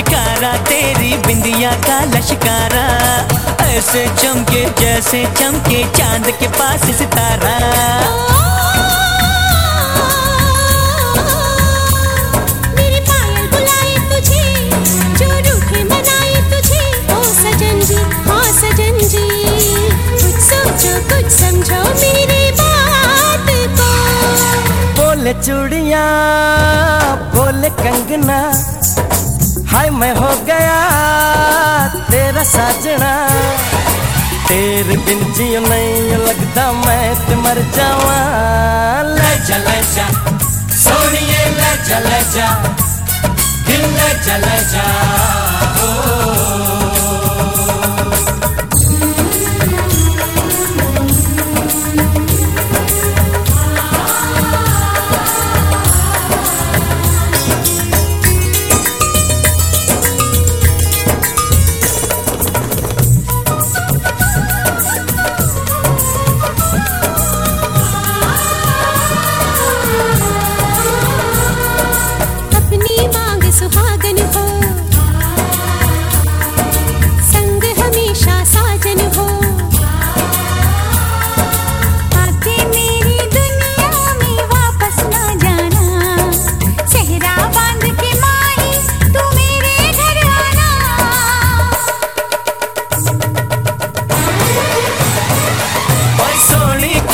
लश्कारा तेरी बिंदिया का लशकारा। ऐसे चमके जैसे चमके चाँद के पास सितारा। मेरी पायल बुलाए तुझे जो रूठे मनाए तुझे। ओ सजन जी हाँ सजन जी कुछ सोचो कुछ समझो मेरी बात को। बोले चूड़िया बोले कंगना। हाय, मैं हो गया तेरा साजना। तेरे बिन जियो नहीं लगता, मैं ते मर जावा ले चल जा, सोनिए, ले चल जा, दिल ले चल अपनी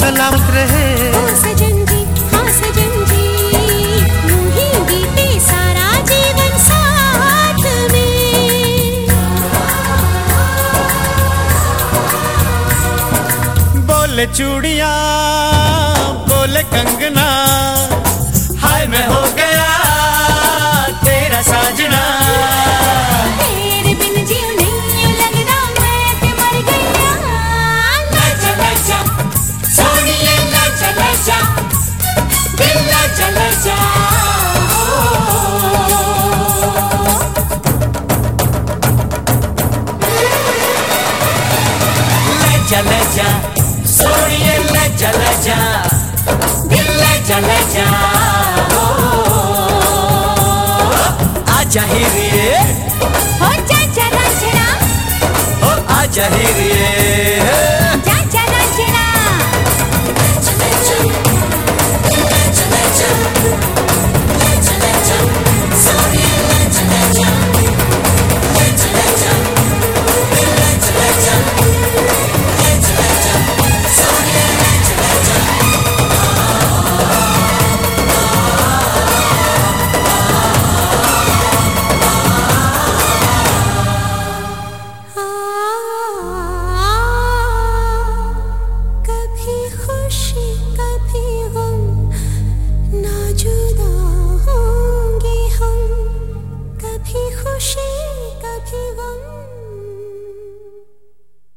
सलामत रहे। ओ सजन जी हाँ सजन जी यूँ ही बीते सारा जीवन साथ में। बोले चूड़िया बोले कंगना। लजा जा सोनिए लजा जा दिल लजा लजा आजा ही रे हो जा जरा जरा ओ आजा ही रे